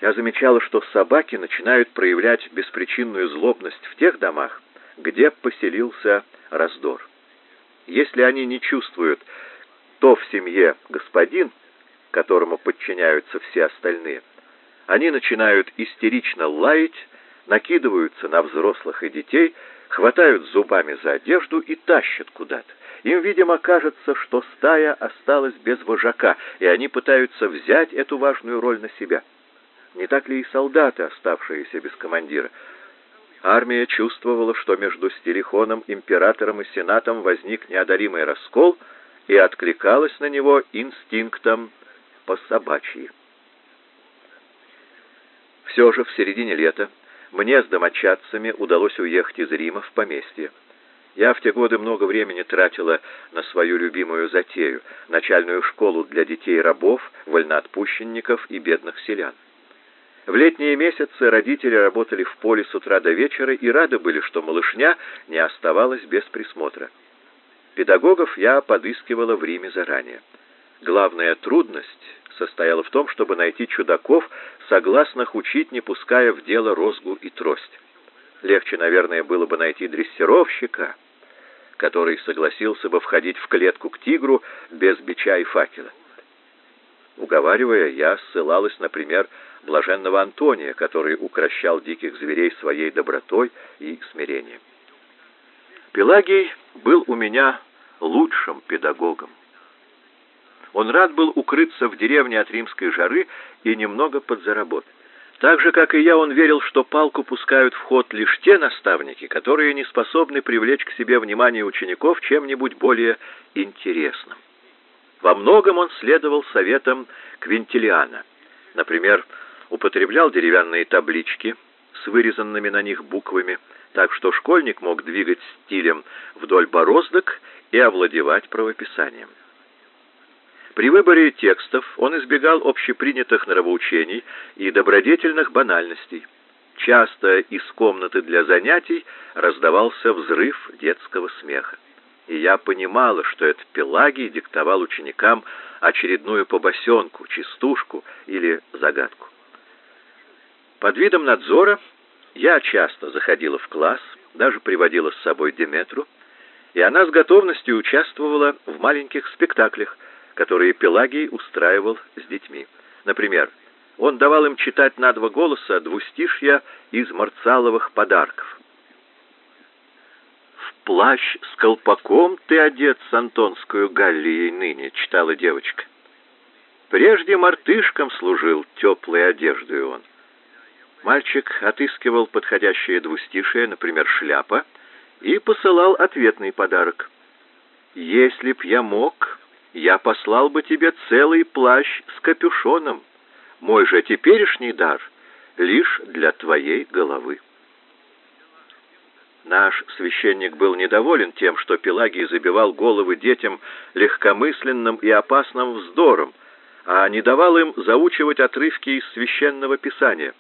Я замечала, что собаки начинают проявлять беспричинную злобность в тех домах, где поселился раздор. Если они не чувствуют, то в семье господин, которому подчиняются все остальные, они начинают истерично лаять, накидываются на взрослых и детей, хватают зубами за одежду и тащат куда-то. Им, видимо, кажется, что стая осталась без вожака, и они пытаются взять эту важную роль на себя. Не так ли и солдаты, оставшиеся без командира? Армия чувствовала, что между Стерихоном, императором и сенатом возник неодолимый раскол, и откликалась на него инстинктом по собачьи. Все же в середине лета мне с домочадцами удалось уехать из Рима в поместье. Я в те годы много времени тратила на свою любимую затею — начальную школу для детей-рабов, вольноотпущенников и бедных селян. В летние месяцы родители работали в поле с утра до вечера и рады были, что малышня не оставалась без присмотра. Педагогов я подыскивала в Риме заранее. Главная трудность состояла в том, чтобы найти чудаков, согласных учить, не пуская в дело розгу и трость. Легче, наверное, было бы найти дрессировщика, который согласился бы входить в клетку к тигру без бича и факела. Уговаривая, я ссылалась, например, блаженного Антония, который укращал диких зверей своей добротой и смирением. Пелагий был у меня лучшим педагогом. Он рад был укрыться в деревне от римской жары и немного подзаработать. Так же, как и я, он верил, что палку пускают в ход лишь те наставники, которые не способны привлечь к себе внимание учеников чем-нибудь более интересным. Во многом он следовал советам Квинтилиана. Например, употреблял деревянные таблички с вырезанными на них буквами, так что школьник мог двигать стилем вдоль бороздок и овладевать правописанием. При выборе текстов он избегал общепринятых нравоучений и добродетельных банальностей. Часто из комнаты для занятий раздавался взрыв детского смеха. И я понимала, что этот Пелагий диктовал ученикам очередную побосенку, частушку или загадку. Под видом надзора я часто заходила в класс, даже приводила с собой Деметру, и она с готовностью участвовала в маленьких спектаклях, которые Пелагий устраивал с детьми. Например, он давал им читать на два голоса двустишья из Марцаловых подарков. «В плащ с колпаком ты одет с антонскую галлией ныне», — читала девочка. «Прежде мартышкам служил теплой одеждой он». Мальчик отыскивал подходящее двустишие, например, шляпа, и посылал ответный подарок. «Если б я мог, я послал бы тебе целый плащ с капюшоном. Мой же теперешний дар лишь для твоей головы». Наш священник был недоволен тем, что Пелагий забивал головы детям легкомысленным и опасным вздором, а не давал им заучивать отрывки из священного писания.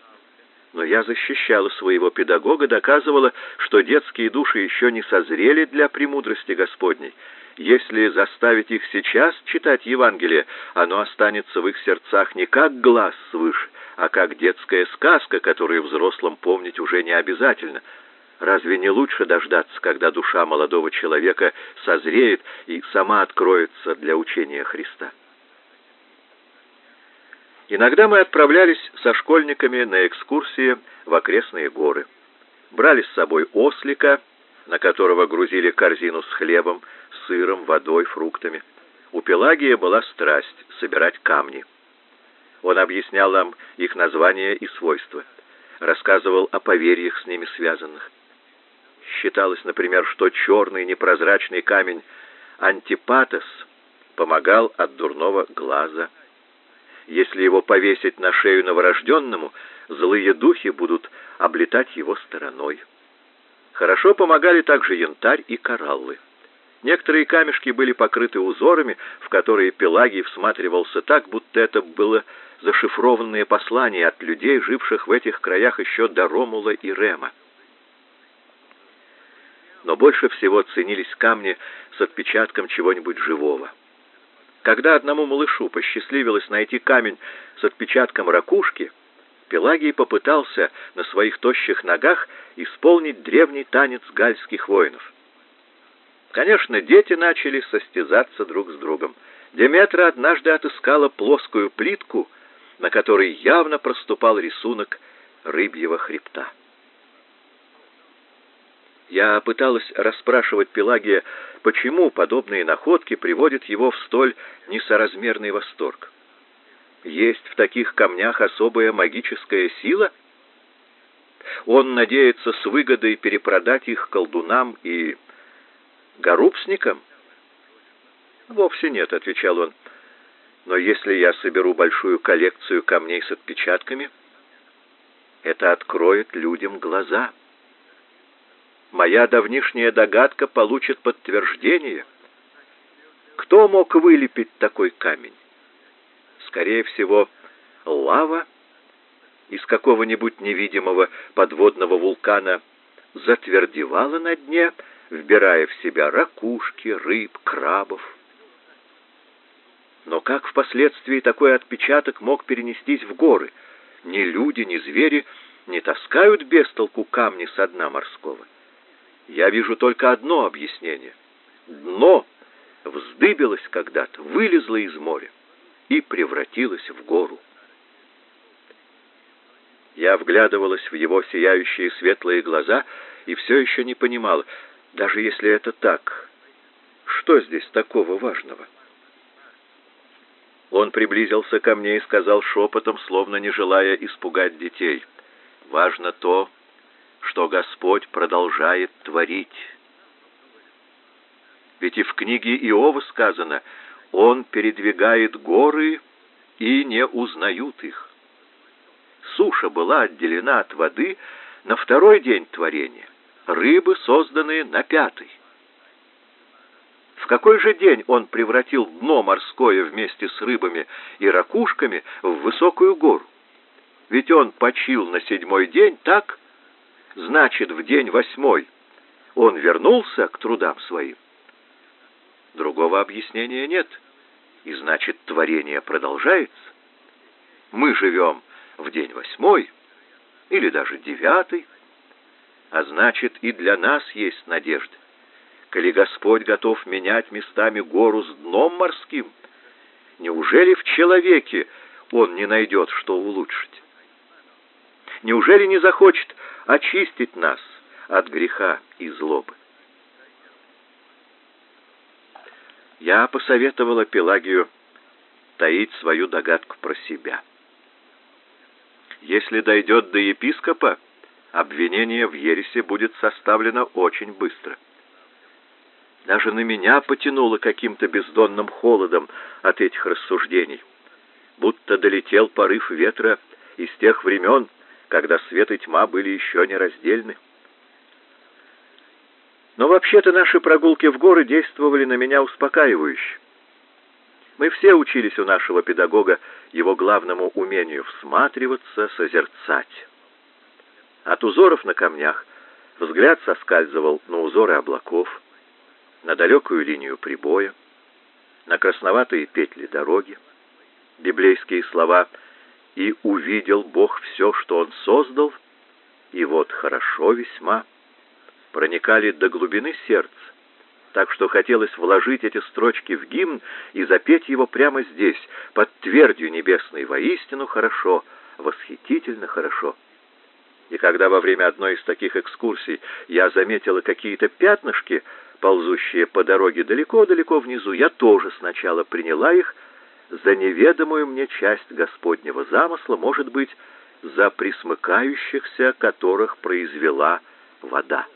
Но я защищала своего педагога, доказывала, что детские души еще не созрели для премудрости Господней. Если заставить их сейчас читать Евангелие, оно останется в их сердцах не как глаз свыше, а как детская сказка, которую взрослым помнить уже не обязательно. Разве не лучше дождаться, когда душа молодого человека созреет и сама откроется для учения Христа? Иногда мы отправлялись со школьниками на экскурсии в окрестные горы. Брали с собой ослика, на которого грузили корзину с хлебом, сыром, водой, фруктами. У Пелагия была страсть собирать камни. Он объяснял нам их названия и свойства, рассказывал о поверьях с ними связанных. Считалось, например, что черный непрозрачный камень антипатос помогал от дурного глаза. Если его повесить на шею новорожденному, злые духи будут облетать его стороной. Хорошо помогали также янтарь и кораллы. Некоторые камешки были покрыты узорами, в которые Пелагий всматривался так, будто это было зашифрованное послание от людей, живших в этих краях еще до Ромула и Рема. Но больше всего ценились камни с отпечатком чего-нибудь живого. Когда одному малышу посчастливилось найти камень с отпечатком ракушки, Пелагий попытался на своих тощих ногах исполнить древний танец гальских воинов. Конечно, дети начали состязаться друг с другом. Деметра однажды отыскала плоскую плитку, на которой явно проступал рисунок рыбьего хребта. Я пыталась расспрашивать Пелагия, почему подобные находки приводят его в столь несоразмерный восторг. Есть в таких камнях особая магическая сила? Он надеется с выгодой перепродать их колдунам и горубсникам? Вовсе нет, отвечал он. Но если я соберу большую коллекцию камней с отпечатками, это откроет людям глаза моя давнишняя догадка получит подтверждение. Кто мог вылепить такой камень? Скорее всего, лава из какого-нибудь невидимого подводного вулкана затвердевала на дне, вбирая в себя ракушки, рыб, крабов. Но как впоследствии такой отпечаток мог перенестись в горы? Ни люди, ни звери не таскают без толку камни со дна морского. Я вижу только одно объяснение. Дно вздыбилось когда-то, вылезло из моря и превратилось в гору. Я вглядывалась в его сияющие светлые глаза и все еще не понимала, даже если это так, что здесь такого важного? Он приблизился ко мне и сказал шепотом, словно не желая испугать детей. «Важно то, что Господь продолжает творить. Ведь и в книге Иова сказано, Он передвигает горы и не узнают их. Суша была отделена от воды на второй день творения, рыбы созданы на пятый. В какой же день он превратил дно морское вместе с рыбами и ракушками в высокую гору? Ведь он почил на седьмой день, так? Значит, в день восьмой он вернулся к трудам своим. Другого объяснения нет. И значит, творение продолжается. Мы живем в день восьмой или даже девятый, а значит, и для нас есть надежда коли Господь готов менять местами гору с дном морским, неужели в человеке Он не найдет, что улучшить? Неужели не захочет очистить нас от греха и злобы? Я посоветовала Пелагию таить свою догадку про себя. Если дойдет до епископа, обвинение в ересе будет составлено очень быстро. Даже на меня потянуло каким-то бездонным холодом от этих рассуждений. Будто долетел порыв ветра из тех времен, когда свет и тьма были еще нераздельны. Но вообще-то наши прогулки в горы действовали на меня успокаивающе. Мы все учились у нашего педагога его главному умению всматриваться, созерцать. От узоров на камнях взгляд соскальзывал на узоры облаков, на далекую линию прибоя, на красноватые петли дороги, библейские слова «И увидел Бог все, что Он создал, и вот хорошо весьма» проникали до глубины сердца, так что хотелось вложить эти строчки в гимн и запеть его прямо здесь, под твердью небесной воистину хорошо, восхитительно хорошо. И когда во время одной из таких экскурсий я заметила какие-то пятнышки, ползущие по дороге далеко-далеко внизу, я тоже сначала приняла их за неведомую мне часть Господнего замысла, может быть, за присмыкающихся, которых произвела вода.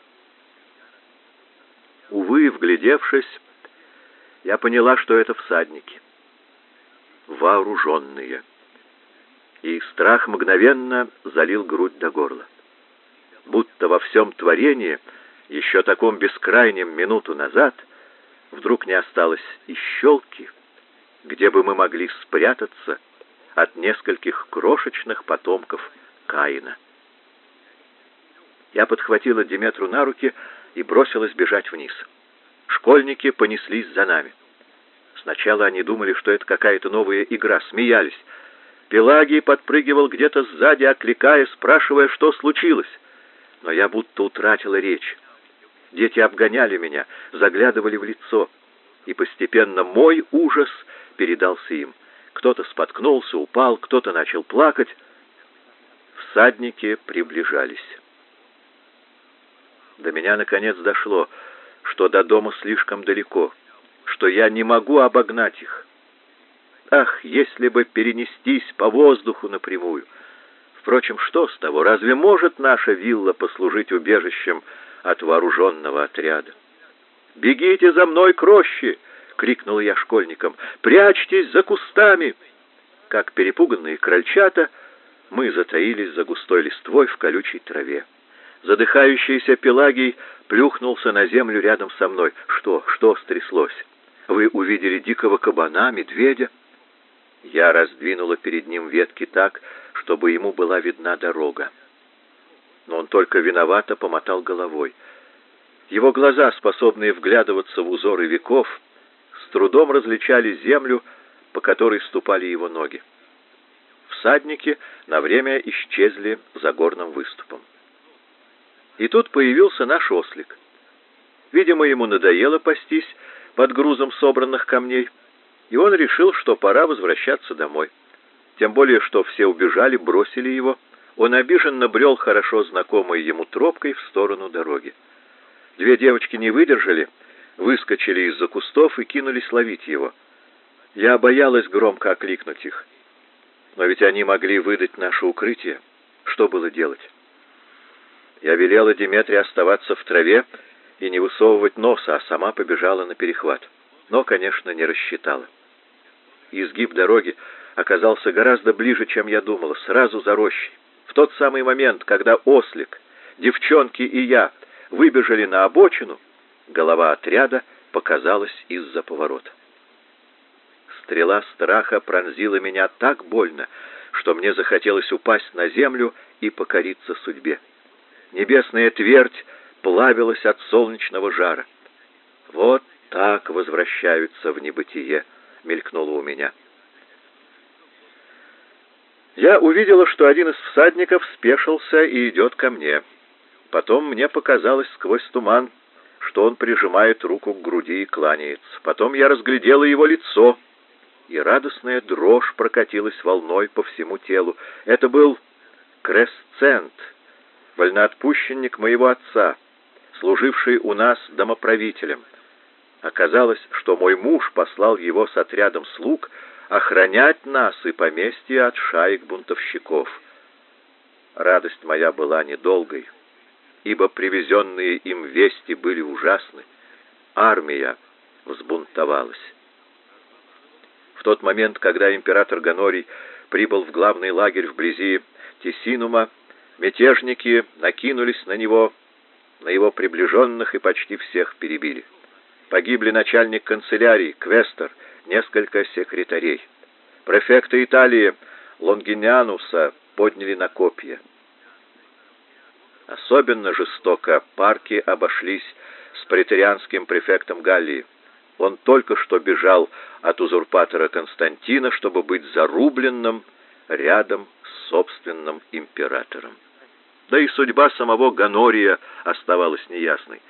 Увы, вглядевшись, я поняла, что это всадники, вооруженные. И страх мгновенно залил грудь до горла. Будто во всем творении — еще таком бескрайнем минуту назад, вдруг не осталось и щелки, где бы мы могли спрятаться от нескольких крошечных потомков Каина. Я подхватила Диметру на руки и бросилась бежать вниз. Школьники понеслись за нами. Сначала они думали, что это какая-то новая игра, смеялись. Пелагий подпрыгивал где-то сзади, окликая, спрашивая, что случилось. Но я будто утратила речь. Дети обгоняли меня, заглядывали в лицо, и постепенно мой ужас передался им. Кто-то споткнулся, упал, кто-то начал плакать. Всадники приближались. До меня наконец дошло, что до дома слишком далеко, что я не могу обогнать их. Ах, если бы перенестись по воздуху напрямую! Впрочем, что с того? Разве может наша вилла послужить убежищем от вооруженного отряда. «Бегите за мной к роще!» — крикнул я школьникам. «Прячьтесь за кустами!» Как перепуганные крольчата, мы затаились за густой листвой в колючей траве. Задыхающийся Пелагий плюхнулся на землю рядом со мной. «Что? Что стряслось? Вы увидели дикого кабана, медведя?» Я раздвинула перед ним ветки так, чтобы ему была видна дорога но он только виновато помотал головой. Его глаза, способные вглядываться в узоры веков, с трудом различали землю по которой ступали его ноги. Всадники на время исчезли за горным выступом. И тут появился наш ослик. Видимо, ему надоело пастись под грузом собранных камней, и он решил, что пора возвращаться домой. Тем более, что все убежали, бросили его. Он обиженно брел хорошо знакомой ему тропкой в сторону дороги. Две девочки не выдержали, выскочили из-за кустов и кинулись ловить его. Я боялась громко окликнуть их. Но ведь они могли выдать наше укрытие. Что было делать? Я велела Диметре оставаться в траве и не высовывать носа, а сама побежала на перехват. Но, конечно, не рассчитала. Изгиб дороги оказался гораздо ближе, чем я думала, сразу за рощей. В тот самый момент, когда ослик, девчонки и я выбежали на обочину, голова отряда показалась из-за поворота. Стрела страха пронзила меня так больно, что мне захотелось упасть на землю и покориться судьбе. Небесная твердь плавилась от солнечного жара. Вот так возвращаются в небытие, мелькнуло у меня. Я увидела, что один из всадников спешился и идет ко мне. Потом мне показалось сквозь туман, что он прижимает руку к груди и кланяется. Потом я разглядела его лицо, и радостная дрожь прокатилась волной по всему телу. Это был Кресцент, вольноотпущенник моего отца, служивший у нас домоправителем. Оказалось, что мой муж послал его с отрядом слуг охранять нас и поместье от шаек бунтовщиков. Радость моя была недолгой, ибо привезенные им вести были ужасны. Армия взбунтовалась. В тот момент, когда император Ганорий прибыл в главный лагерь вблизи Тесинума, мятежники накинулись на него, на его приближенных и почти всех перебили. Погибли начальник канцелярии, квестер, несколько секретарей. Префекта Италии Лонгинянуса подняли на копья. Особенно жестоко парки обошлись с претерианским префектом Галлии. Он только что бежал от узурпатора Константина, чтобы быть зарубленным рядом с собственным императором. Да и судьба самого Ганория оставалась неясной.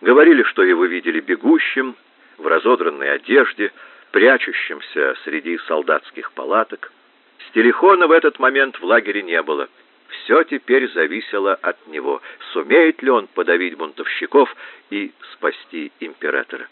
Говорили, что его видели бегущим, в разодранной одежде, прячущимся среди солдатских палаток. Стелихона в этот момент в лагере не было. Все теперь зависело от него, сумеет ли он подавить бунтовщиков и спасти императора.